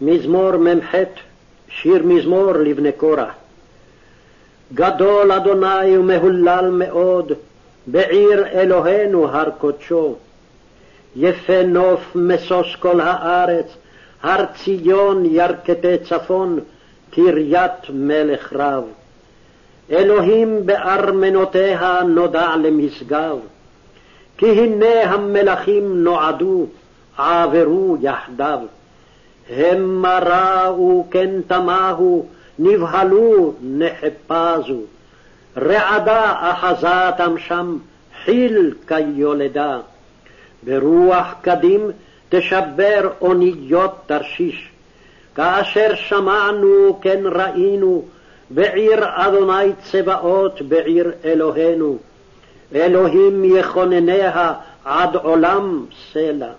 מזמור מ"ח, שיר מזמור לבני קורח. גדול אדוני ומהולל מאוד, בעיר אלוהינו הר קודשו. יפה נוף משוש כל הארץ, הר ציון ירכתי צפון, קריית מלך רב. אלוהים בארמנותיה נודע למשגב, כי הנה המלכים נועדו, עברו יחדיו. המה ראו כן תמהו, נבהלו נחפזו. רעדה אחזתם שם, חיל כיולדה. ברוח קדים תשבר אוניות תרשיש. כאשר שמענו כן ראינו, בעיר אדוני צבאות, בעיר אלוהינו. אלוהים יכונניה עד עולם סלע.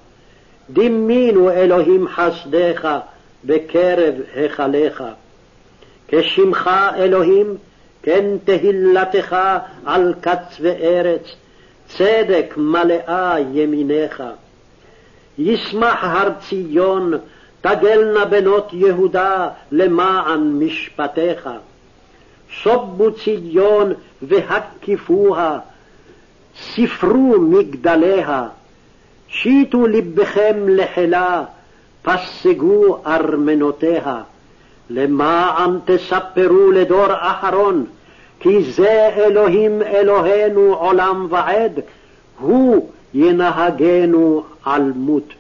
דימינו אלוהים חסדך בקרב היכליך. כשמך אלוהים, כן תהילתך על קצווי ארץ, צדק מלאה ימיניך. ישמח הר ציון, תגלנה בנות יהודה למען משפטיך. סובו ציון והקיפוה, ספרו מגדליה. שיטו לבכם לחילה, פסגו ארמנותיה. למען תספרו לדור אחרון, כי זה אלוהים אלוהינו עולם ועד, הוא ינהגנו על מות.